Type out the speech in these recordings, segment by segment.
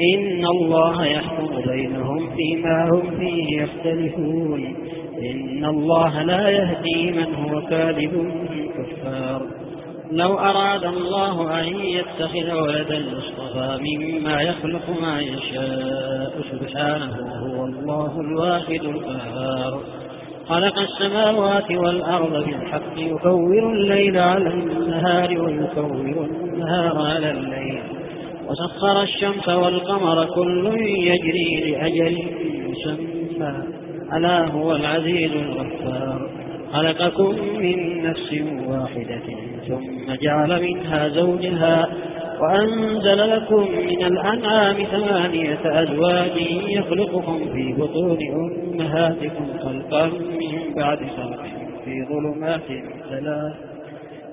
إن الله يحكم بينهم فيما هم فيه يختلفون. إن الله لا يهدي من هو كاذب كفار. لو أراد الله أن يتخذ ولدا اصطفى مما يخلق ما يشاء سبحانه هو الله الواحد القهار. خلق السماوات والأرض بالحق يكور الليل على النهار ويكور النهار على الليل. وسخر الشمس والقمر كل يجري لأجل مسمى. ألا هو العزيز الغفار. خلقكم من نفس واحدة ثم جعل منها زوجها وأنزل لكم من الأنعام ثمانية أزواج يخلقكم في بطون أمهاتكم خلقا من بعد خلق في ظلمات ثلاث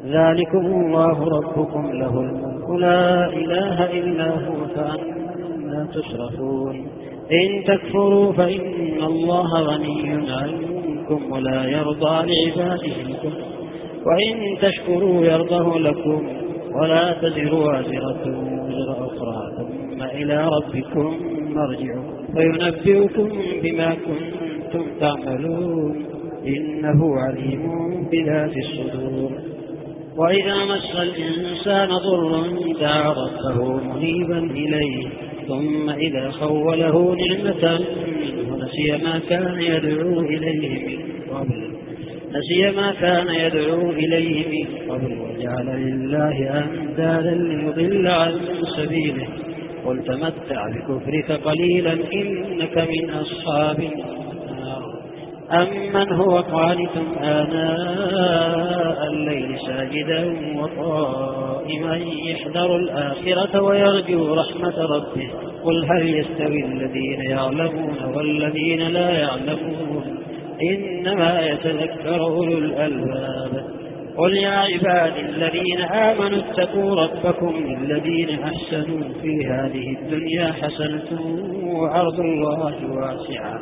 ذلكم الله ربكم له الملك. لا إله إلا هو فأنا تصرفون إن تكفروا فإن الله غني عنكم ولا يرضى لعباده الكفر. وإن تشكروا يرضه لكم ولا تزر وازرة وزر أخرى. ثم إلى ربكم مرجعكم. فينبئكم بما كنتم تعملون. إنه عليم بذات الصدور. وإذا مس الإنسان ضر دعا ربه منيبا إليه ثم إذا خوله نعمة منه نسي ما كان يدعو إليه من قبل. نسي ما كان يدعو إليه من قبل وجعل لله أندادا ليضل عن سبيله. قل تمتع بكفرك قليلا إنك من أصحاب النار. أمن هو قانت آناء الليل ساجدا وقائما يحذر الآخرة ويرجو رحمة ربه قل هل يستوي الذين يعلمون والذين لا يعلمون؟ إنما يتذكر أولو الألباب قل يا عباد الذين آمنوا اتقوا ربكم للذين أحسنوا في هذه الدنيا حسنة وعرض الله واسعة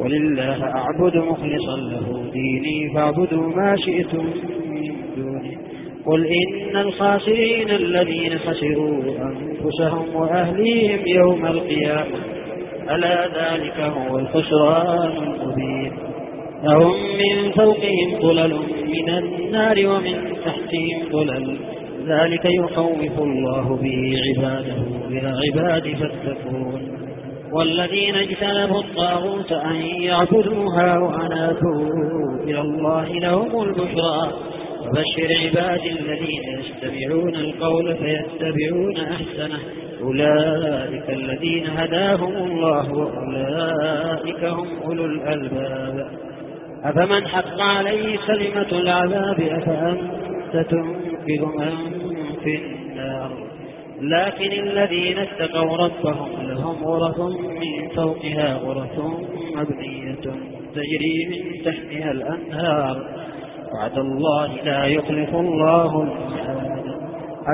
ولله أعبد مخلصا له ديني فاعبدوا ما شئتم من دونه. قل إن الخاسرين الذين خسروا أنفسهم وأهليهم يوم القيامة ألا ذلك هو الخسران المبين. لهم من فوقهم ظلل من النار ومن تحتهم ظلل ذلك يخوف الله به عباده يا عباد فاتقون. والذين اجتنبوا الطاغوت أن يعبدوها وأنابوا إلى الله لهم البشرى. وبشر عباد الذين يستمعون القول فيتبعون أحسنه. أولئك الذين هداهم الله وأولئك هم أولو الألباب. أفمن حق عليه كلمة العذاب أفأنت تنقذ من في النار لكن الذين اتقوا ربهم لهم غرف من فوقها غرف مبنية تجري من تحتها الأنهار. وعد الله لا يخلف الله الميعاد.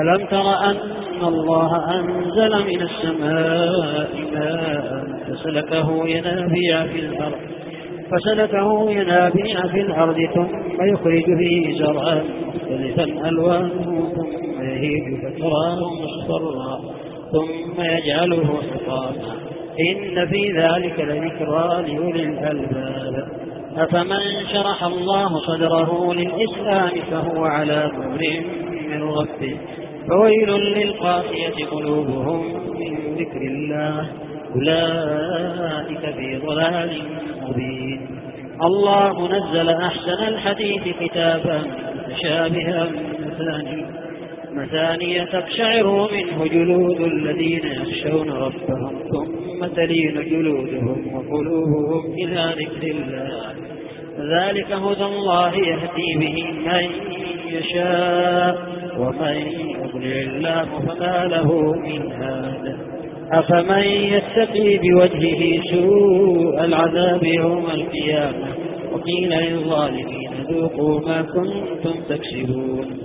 ألم تر أن الله أنزل من السماء ماء فسلكه ينابيع في الأرض فسلكه ينابيع في الأرض ثم يخرج به زرعا مختلفا ألوانه. ثم يهيج فتراه مصفرا ثم يجعله حطاما. إن في ذلك لذكرى لأولي الألباب. أفمن شرح الله صدره للإسلام فهو على نور من ربه. فويل للقاسية قلوبهم من ذكر الله. أولئك في ضلال مبين. الله نزل أحسن الحديث كتابا متشابها مثاني مثانية تقشعر منه جلود الذين يخشون ربهم ثم تلين جلودهم وقلوبهم إلى ذكر الله. ذلك هدى الله يهدي به من يشاء ومن يضلل الله فما له من هذا أفمن يتقي بوجهه سوء العذاب يوم القيامة؟ وقيل للظالمين ذوقوا ما كنتم تكسبون.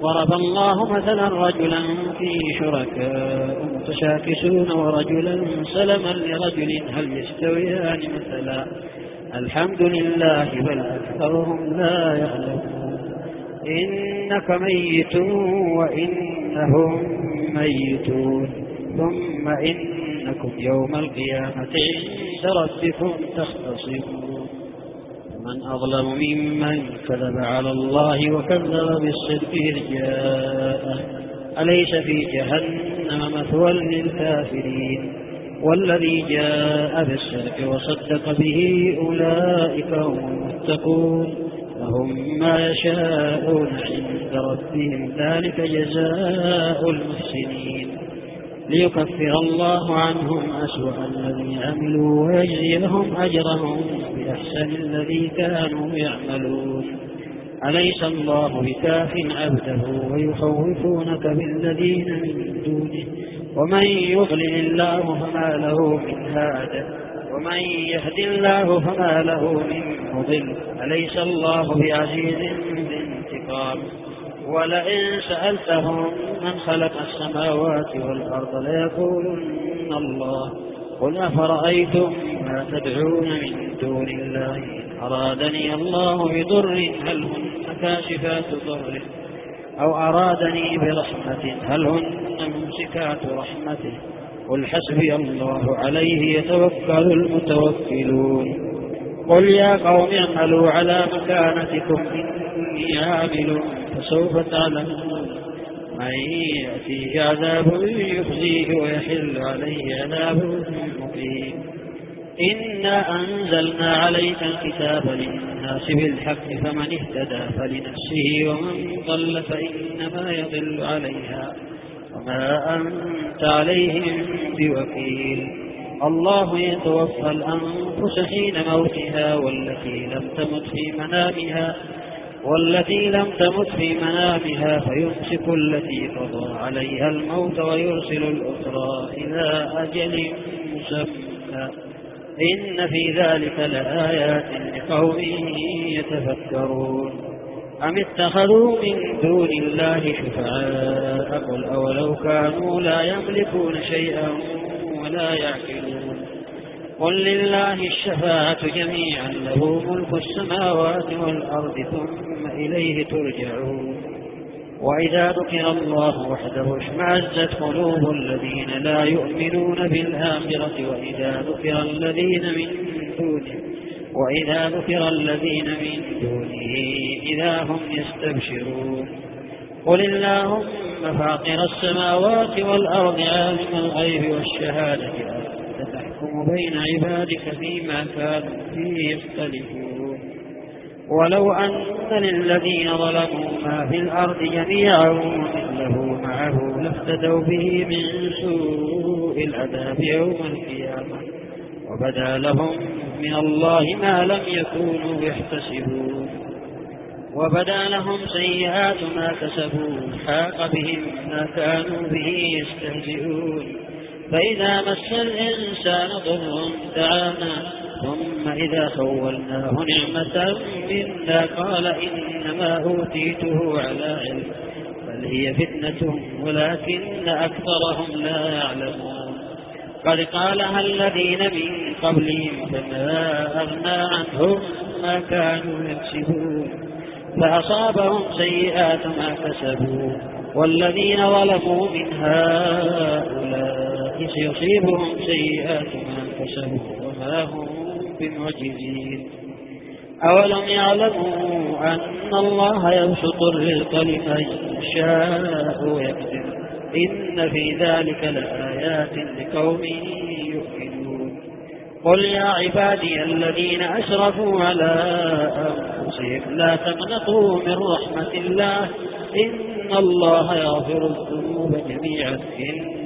ضرب الله مثلا رجلا فيه شركاء متشاكسون ورجلا سلما لرجل هل يستويان مثلا؟ الحمد لله بل أكثرهم لا يعلمون. إنك ميت وإنهم ميتون. ثم إنكم يوم القيامة عند ربكم تختصمون. من أظلم ممن كذب على الله وكذب بالصدق جاءه. أليس في جهنم مثوى للكافرين؟ والذي جاء بالصدق وصدق به أولئك هم المتقون. لهم ما يشاءون عند ربهم. ذلك جزاء المحسنين. ليكفر الله عنهم أسوأ الذي عملوا ويجزيهم أجرهم بأحسن الذي كانوا يعملون. أليس الله بكاف عبده ويخوفونك بالذين من دونه؟ ومن يضلل الله فما له من هاد. ومن يهد الله فما له من مضل. أليس الله بعزيز بانتقام ولئن سألتهم من خلق السماوات والأرض ليقولن الله. قل أفرأيتم ما تدعون من دون الله؟ أرادني الله بضر هل هن كاشفات ضره؟ أو أرادني برحمة هل هن ممسكات رحمته؟ قل حسبي الله عليه يتوكل المتوكلون. قل يا قوم اعملوا على مكانتكم إني عامل فسوف تعلمون من يأتيه عذاب يخزيه ويحل عليه عذاب مقيم إنا أنزلنا عليك الكتاب للناس بالحق فمن اهتدى فلنفسه ومن ضل فإنما يضل عليها وما أنت عليهم بوكيل الله يتوفى الأنفس حين موتها والتي لم تمت في منامها والتي لم تمت في منامها فيمسك التي قضى عليها الموت ويرسل الأخرى إلى أجل مسمى. إن في ذلك لآيات لقوم يتفكرون. أم اتخذوا من دون الله شفعاء؟ قل أولو كانوا لا يملكون شيئا ولا يعقلون. قل لله الشفاعة جميعا له ملك السماوات والأرض ثم إليه ترجعون. وإذا ذكر الله وحده اشمعزت قلوب الذين لا يؤمنون بالآخرة وإذا ذكر الذين من دونه وإذا ذكر الذين من دونه إذا هم يستبشرون. قل اللهم فاطر السماوات والأرض عالم الغيب والشهادة. أنت تحكم بين عبادك فيما كانوا فيه يختلفون. ولو أن للذين ظلموا ما في الأرض جميعا ومثله معه لافتدوا به من سوء العذاب يوم القيامة. وبدا لهم من الله ما لم يكونوا يحتسبون. وبدا لهم سيئات ما كسبوا حاق بهم ما كانوا به يستهزئون. فإذا مس الإنسان ضر دعانا ثم إذا خولناه نعمة منا قال إنما أوتيته على علم بل هي فتنة ولكن أكثرهم لا يعلمون. قد قالها الذين من قبلهم فما أغنى عنهم ما كانوا يكسبون. فأصابهم سيئات ما كسبوا والذين ظلموا من هؤلاء سيصيبهم سيئات ما كسبوا وما هم بمعجزين. أولم يعلموا أن الله يبسط الرزق لمن يشاء ويقدر. إن في ذلك لآيات لقوم يؤمنون. قل يا عبادي الذين أشرفوا على أنفسهم لا تقنطوا من رحمة الله. إن الله يغفر الذنوب جميعا.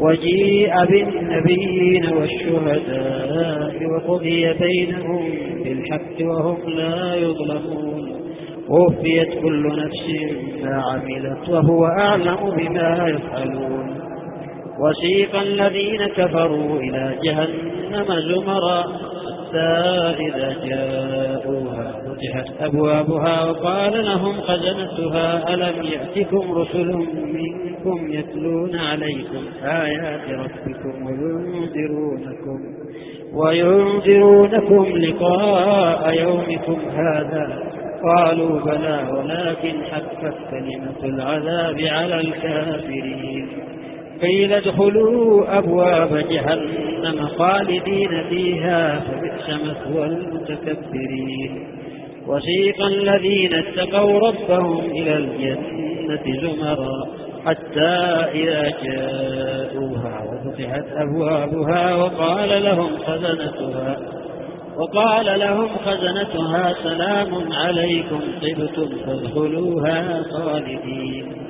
وجيء بالنبيين والشهداء وقضي بينهم بالحق وهم لا يظلمون. وفيت كل نفس ما عملت وهو أعلم بما يفعلون. وسيق الذين كفروا إلى جهنم زمرا. حتى إذا جاءوها فتحت أبوابها وقال لهم خزنتها ألم يأتكم رسل منكم يتلون عليكم آيات ربكم وينذرونكم وينذرونكم لقاء يومكم هذا قالوا بلى ولكن حقت كلمة العذاب على الكافرين. قيل ادخلوا أبواب جهنم خالدين فيها فبئس مثوى المتكبرين. وسيق الذين اتقوا ربهم إلى الجنة زمرا حتى إذا جاءوها وفتحت أبوابها وقال لهم خزنتها وقال لهم خزنتها سلام عليكم طبتم فادخلوها خالدين.